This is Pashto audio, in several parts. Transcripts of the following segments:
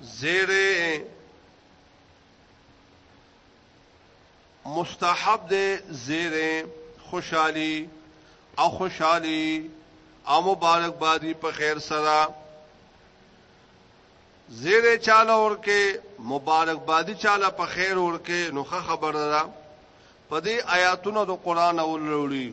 زیره مستحب ده زیره خوشحالی او خوشحالی او مبارک بادی په خیر سره زیره چاله ورکه مبارک بادی چاله په خیر ورکه نوخه خبره ده په دې آیاتونو د قران اولوړي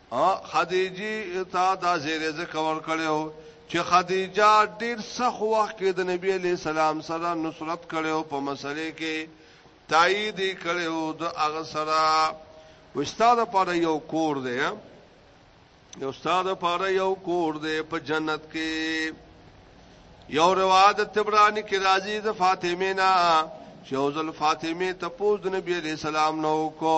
خدیجې ته دا زیری ځکه ورکړی و چې خدیجه ډیر سخت وخت کې د نبی علی سلام سره نصرت کړي او په مسلې کې تایید کړي او د هغه سره وستاد پر یو کور دی یو استاد پر یو کور دی په جنت کې یو روایت تبرانی کې راځي د فاطمه نه چې اوزل فاطمه ته پوز د نبی عليه السلام نو کو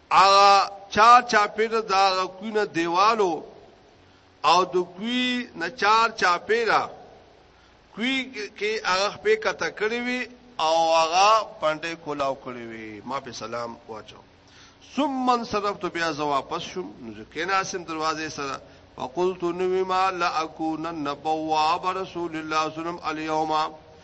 هغه چار چاپیره د هغه کوی نه دیوالو او د کوی نه چار چاپیره کوی کې هغه په کته کړی وی او هغه پنده کولاو کړی وی ما په سلام واچو ثم انصرفت بیا زه واپس شوم نو ځکه ناسم دروازه سره فقلت نو ما لا اكونن بواب رسول الله صلی الله علیه وسلم اليوم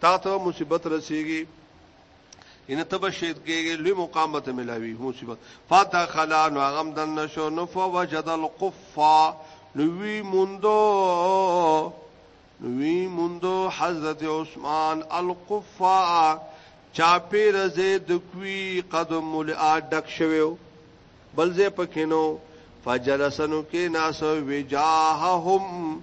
تا ته مصیبت رسیږي ان ته به شهید کېږي لوی مقام ته ملاوي مصیبت فاته خلا نو غم دن نشو نو فوجد القفا نو وی موندو نو وی موندو حضرت عثمان القفا چاپی رزه د کوي قدم مول اډک شویو بل زه پکینو فجلسنو کې ناس وجاههم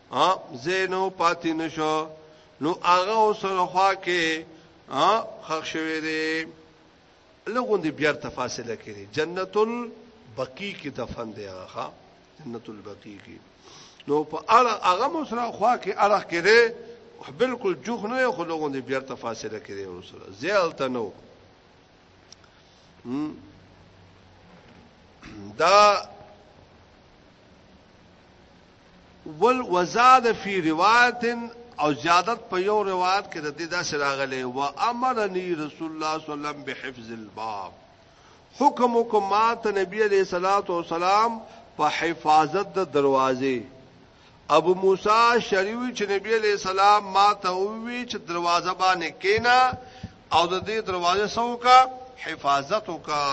ا زینو پاتې نشو نو هغه سره خوا کې ا خښ شوی دی لغون دی بیا تفاصیل کړي جنت البقیع کې دفن دی هغه جنت البقیع کې نو په اړه هغه مسره خوا کې اړه کړي بالکل جوخ نه خو لغون دی بیا تفاصیل کړي ورسره زیالته نو دا ول وزاد فی روایت او زیادت په یو روایت کې د دې داسې راغلی و امرنی رسول الله صلی الله علیه وسلم بحفظ الباب حکم کوم ته نبی علیہ الصلوۃ والسلام په حفاظت د دروازې ابو موسی شریوی چې نبی علیہ السلام ما ته وی چې دروازه باندې کینا او د دې دروازه سوکا حفاظت وکا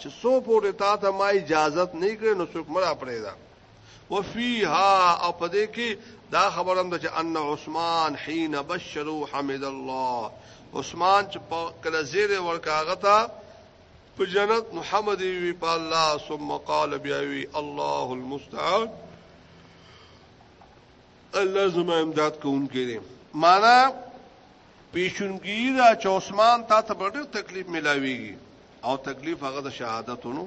چې سو پورې تا ته ما اجازه نه کړې نو څوک مرا پرې ده وفيها او پدې کې دا خبر هم ده چې ان عثمان حين بشروا حمد الله عثمان چې کله زیره ورکاغه تا په جنت محمد وی په الله ثم قال بیا وی الله المستعان الله زما امداد کوونکی دی معنا پیشونګی دا چې عثمان تا ته ډېر تکلیف ملاويږي او تکلیف هغه د شهادتونو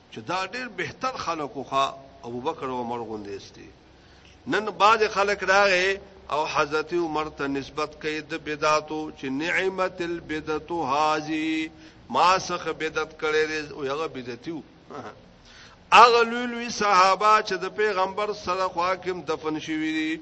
چې دا ډېر بهتر خلک وو خو ابوبکر او عمر غوندې استي نن بعضې خلک راغې او حضرت عمر ته نسبت کوي د بدعتو چې نعمت البدعت هاذي ما څخه بدعت کړي دي او هغه بدعتي هغه لوی لوی صحابه چې د پیغمبر سره خواکم دفن شوی دي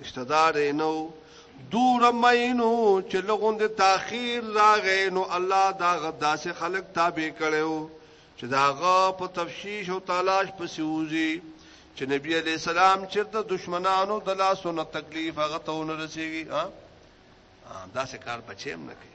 رشته دار یې نو دور مینو چې لغوند تاخير راغې نو الله دا غداسه خلق تابع کړو چې داغه په تفشیش او تلاش په سیوزي چې نبی علی السلام چرته دشمنانو د لاسونو تکلیف هغه ته ونه رسیږي ها دا څه کار بچیم نه کوي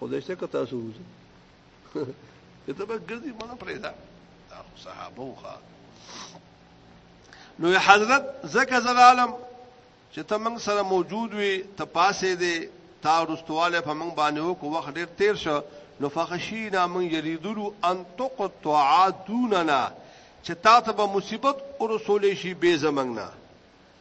خدای شته که تاسو وځي که ته به ګرځي مونږ پرې دا صحابه وخا نو حضرت زکه زل عالم چې ته موږ سره موجود وي ته پاسې دې تا رستواله په موږ باندې وو کو وخت ډیر تیر شو نو فخشینا من یریدلو ان تقطع دوننا چې تا ته به مصیبت او رسول شي به زمنګنا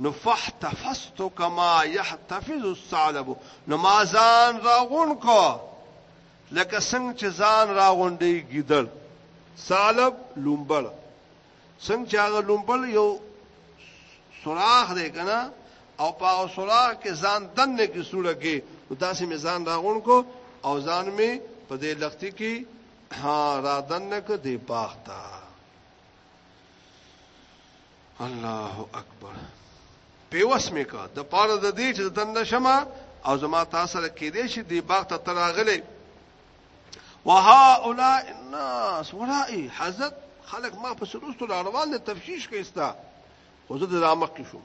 نو فاحتفظت کما يحتفظ الثعلب نو ما ځان راغون کو لکه څنګه چې ځان راغونډي ګیدړ ثعلب لومبل څنګه چې هغه لومبل یو سوراخ دی کنه او په هغه سوراخ کې ځان دنه کې سوړه کې داسې مې ځان راغون کو او ځان مې په دې لختی کې ها را دنه کې دی پاخته الله اکبر پیوس مې کا د پاره د دې چې تند شمه او زما تاسو سره کې دې شي دی باغ ته تراغله وها اولا الناس ورائي حضرت خلق ما په سروستو روان دي تفشیش کېستا خو زه د رامخ کې شوم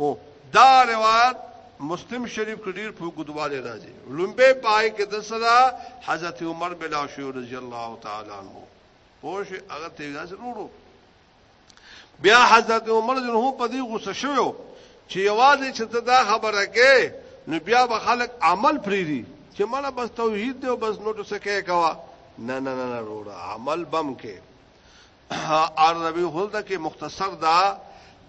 هو دا روایت مسلم شریف کې ډیر په ګدواله راځي لومبه پای کې د سره حضرت عمر بن عاشور رضی الله تعالی عنہ پوه شي هغه ته ځل وروړو بیا حضرت عمر جنو په دې غوسه شوو چې یوازې چې دا خبره کې نو بیا به خلک عمل پریری چې مله بس توحید دی او بس نو څه کې کوا نه نه نه وروړه عمل بم کې عربي هلته کې مختصر دا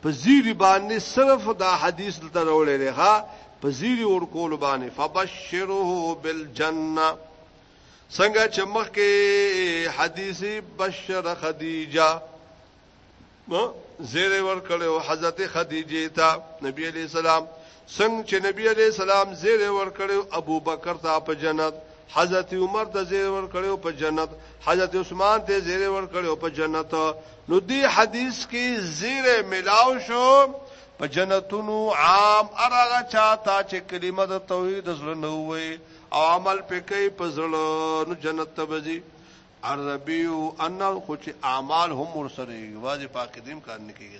په زیری باندې صرف دا حدیث دلته راولې دی ها په زیری ور کول باندې فبشره بالجنه څنګه چې مخکې حدیث بشر خدیجه زیر ور کړو حضرت خدیجه ته نبی علی السلام څنګه چې نبی علیہ السلام زیر ورکړو ابو بکر ته په جنت حضرت عمر ته زیر ور کړو په جنت حضرت عثمان ته زیر ور کړو په جنت نو دی حدیث کې زیر ملاو شو په جنتونو عام ارغه چاته چې کلمه د توحید زړه نه وي او عمل پکې په زړه نو جنت ته وځي عربیو ان خو چې اعمال هم ورسره واځي پاک دیم کار نه کیږي